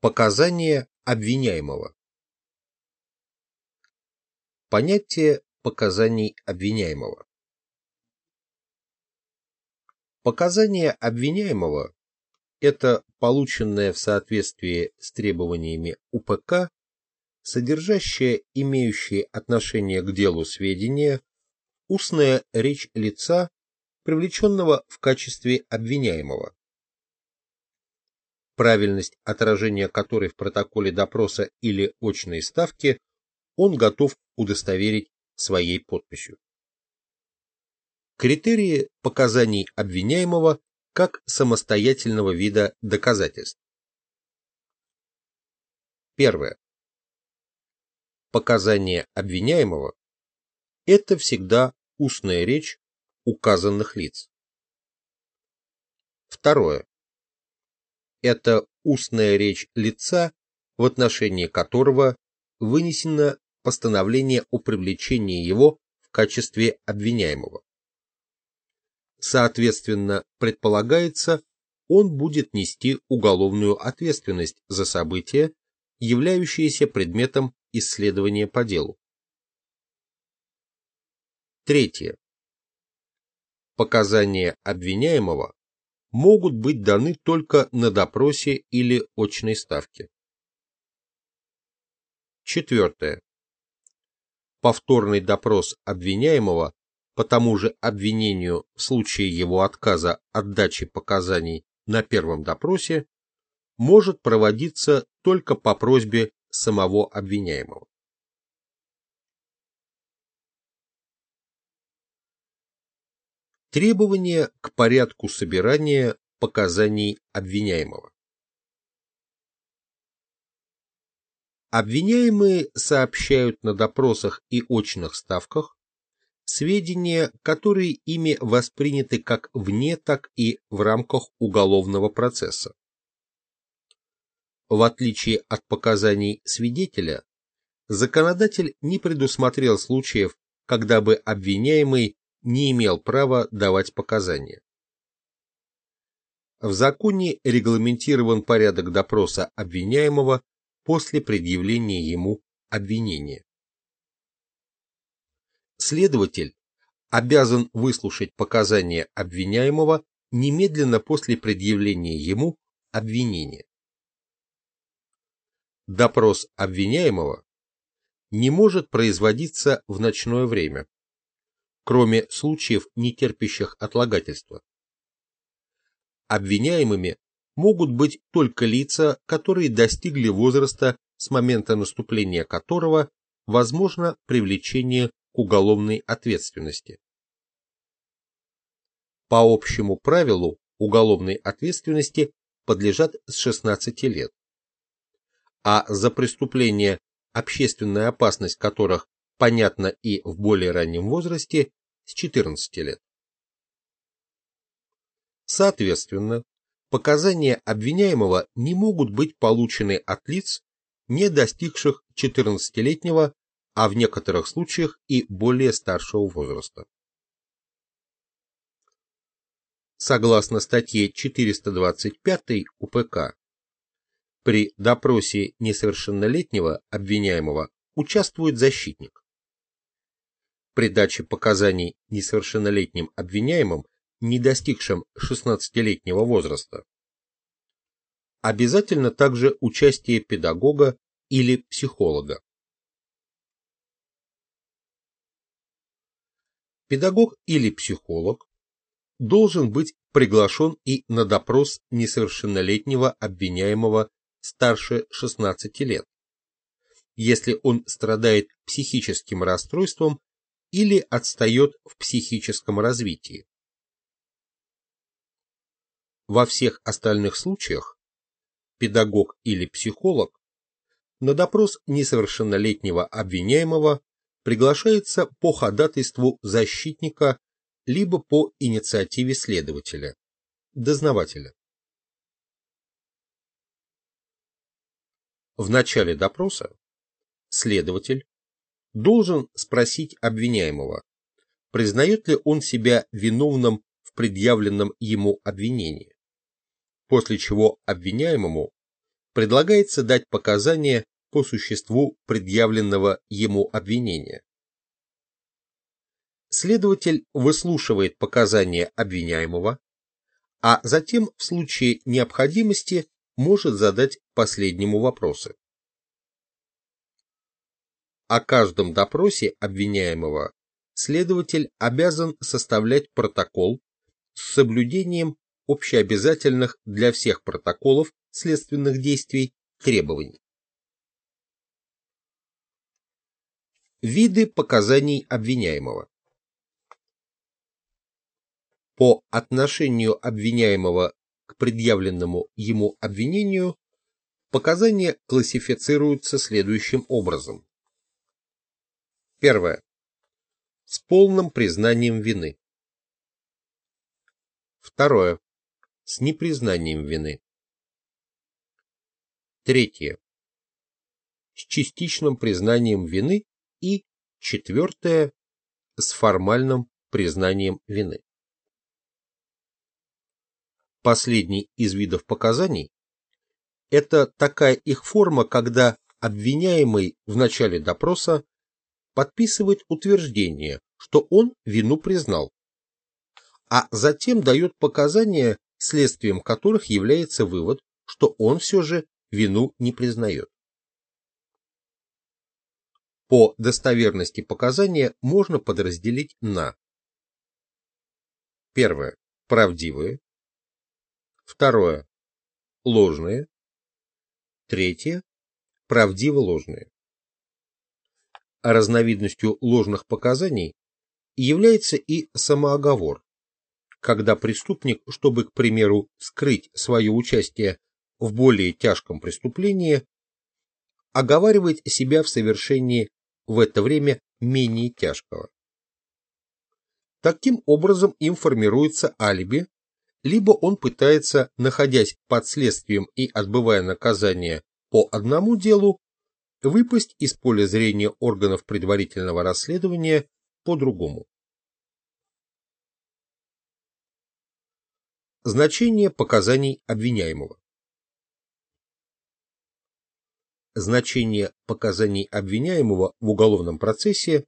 Показания обвиняемого. Понятие показаний обвиняемого. Показания обвиняемого – это полученное в соответствии с требованиями УПК, содержащее имеющие отношение к делу сведения, устная речь лица, привлеченного в качестве обвиняемого правильность отражения которой в протоколе допроса или очной ставки он готов удостоверить своей подписью. Критерии показаний обвиняемого как самостоятельного вида доказательств. Первое. Показания обвиняемого – это всегда устная речь указанных лиц. Второе это устная речь лица, в отношении которого вынесено постановление о привлечении его в качестве обвиняемого. Соответственно, предполагается, он будет нести уголовную ответственность за события, являющиеся предметом исследования по делу. Третье. Показания обвиняемого могут быть даны только на допросе или очной ставке. Четвертое. Повторный допрос обвиняемого по тому же обвинению в случае его отказа от дачи показаний на первом допросе может проводиться только по просьбе самого обвиняемого. Требования к порядку собирания показаний обвиняемого. Обвиняемые сообщают на допросах и очных ставках сведения, которые ими восприняты как вне, так и в рамках уголовного процесса. В отличие от показаний свидетеля, законодатель не предусмотрел случаев, когда бы обвиняемый не имел права давать показания. В законе регламентирован порядок допроса обвиняемого после предъявления ему обвинения. Следователь обязан выслушать показания обвиняемого немедленно после предъявления ему обвинения. Допрос обвиняемого не может производиться в ночное время, кроме случаев, не терпящих отлагательства. Обвиняемыми могут быть только лица, которые достигли возраста, с момента наступления которого возможно привлечение к уголовной ответственности. По общему правилу уголовной ответственности подлежат с 16 лет, а за преступления, общественная опасность которых понятна и в более раннем возрасте, с 14 лет. Соответственно, показания обвиняемого не могут быть получены от лиц, не достигших 14-летнего, а в некоторых случаях и более старшего возраста. Согласно статье 425 УПК, при допросе несовершеннолетнего обвиняемого участвует защитник. При даче показаний несовершеннолетним обвиняемым не достигшим 16-летнего возраста. Обязательно также участие педагога или психолога. Педагог или психолог должен быть приглашен и на допрос несовершеннолетнего обвиняемого старше 16 лет, если он страдает психическим расстройством или отстает в психическом развитии. Во всех остальных случаях педагог или психолог на допрос несовершеннолетнего обвиняемого приглашается по ходатайству защитника либо по инициативе следователя, дознавателя. В начале допроса следователь должен спросить обвиняемого, признает ли он себя виновным в предъявленном ему обвинении после чего обвиняемому предлагается дать показания по существу предъявленного ему обвинения. Следователь выслушивает показания обвиняемого, а затем в случае необходимости может задать последнему вопросы. О каждом допросе обвиняемого следователь обязан составлять протокол с соблюдением общеобязательных для всех протоколов следственных действий требований. Виды показаний обвиняемого По отношению обвиняемого к предъявленному ему обвинению показания классифицируются следующим образом. Первое. С полным признанием вины. Второе. С непризнанием вины. Третье. С частичным признанием вины. И четвертое. С формальным признанием вины. Последний из видов показаний – это такая их форма, когда обвиняемый в начале допроса подписывает утверждение, что он вину признал, а затем дает показания, следствием которых является вывод, что он все же вину не признает. По достоверности показания можно подразделить на Первое. Правдивые. Второе. Ложные. Третье. Правдиво-ложные разновидностью ложных показаний является и самооговор, когда преступник, чтобы, к примеру, скрыть свое участие в более тяжком преступлении, оговаривает себя в совершении в это время менее тяжкого. Таким образом им формируется алиби, либо он пытается, находясь под следствием и отбывая наказание по одному делу, выпасть из поля зрения органов предварительного расследования по-другому. Значение показаний обвиняемого Значение показаний обвиняемого в уголовном процессе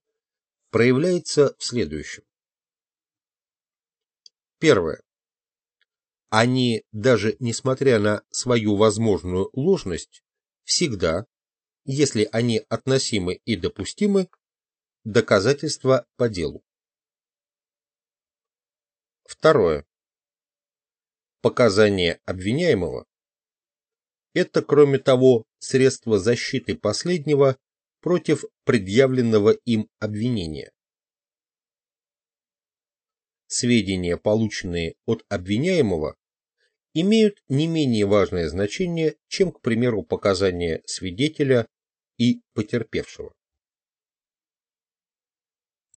проявляется в следующем. Первое. Они, даже несмотря на свою возможную ложность, всегда, если они относимы и допустимы, доказательства по делу. Второе. Показания обвиняемого – это, кроме того, средство защиты последнего против предъявленного им обвинения. Сведения, полученные от обвиняемого, имеют не менее важное значение, чем, к примеру, показания свидетеля и потерпевшего.